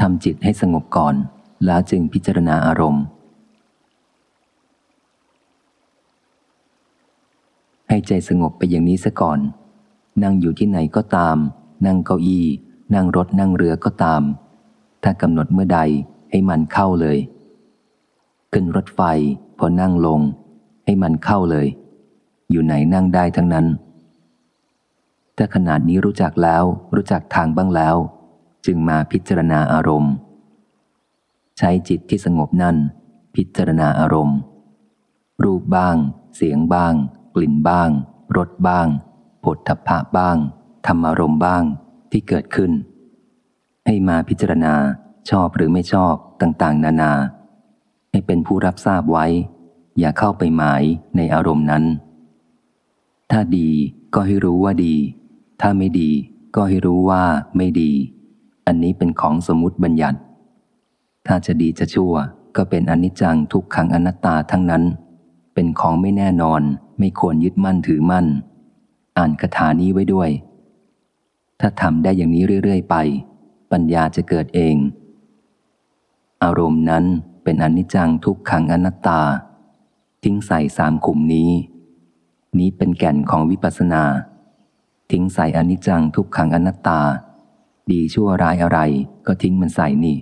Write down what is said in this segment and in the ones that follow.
ทำจิตให้สงบก่อน แล้วจึงพิจารณาอารมณ์ ให้ใจสงบไปอย่างนี้ซะก่อน นั่งอยู่ที่ไหนก็ตาม นั่งเก้าอี้ นั่งรถนั่งเรือก็ตาม ถ้ากำหนดเมื่อใดให้มันเข้าเลย ขึ้นรถไฟ พอนั่งลง ให้มันเข้าเลย อยู่ไหนนั่งได้ทั้งนั้นถ้าขนาดนี้รู้จักแล้ว รู้จักทางบ้างแล้ว จึงมาพิจารณาอารมณ์ ใช้จิตที่สงบนั่น พิจารณาอารมณ์ รูปบ้าง เสียงบ้าง กลิ่นบ้างรสบ้างผลทพะบ้าง ธรรมารมณ์บ้างที่เกิดขึ้น ให้มาพิจารณาชอบหรือไม่ชอบต่าง ๆ นานา ให้เป็นผู้รับทราบไว้ อย่าเข้าไปหมายในอารมณ์นั้น ถ้าดีก็ให้รู้ว่าดี ถ้าไม่ดีก็ให้รู้ว่าไม่ดี อันนี้เป็นของสมมุติบัญญัติ ถ้าจะดีจะชั่วก็เป็นอนิจจังทุกขังอนัตตาทั้งนั้น เป็นของไม่แน่นอน ไม่ควรยึดมั่นถือมั่น อ่านคาถานี้ไว้ด้วย ถ้าทำได้อย่างนี้เรื่อย ๆ ไป ปัญญาจะเกิดเอง อารมณ์นั้นเป็นอนิจจังทุกขังอนัตตา ทิ้งใส่สามขุมนี้ นี้เป็นแก่นของวิปัสสนา ทิ้งใส่อนิจจังทุกขังอนัตตา ดีชั่วร้ายอะไรก็ทิ้งมันใส่นี่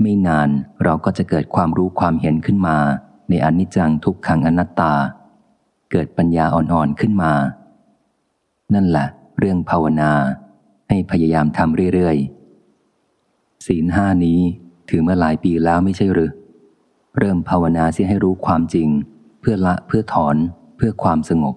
ไม่นานเราก็จะเกิดความรู้ความเห็นขึ้นมา ในอนิจจังทุกขังอนัตตา เกิดปัญญาอ่อนๆขึ้นมา นั่นแหละเรื่องภาวนา ให้พยายามทำเรื่อยๆศีลห้านี้ถือมาหลายปีแล้วไม่ใช่หรือเริ่มภาวนาเสียให้รู้ความจริง เพื่อละเพื่อถอนเพื่อความสงบ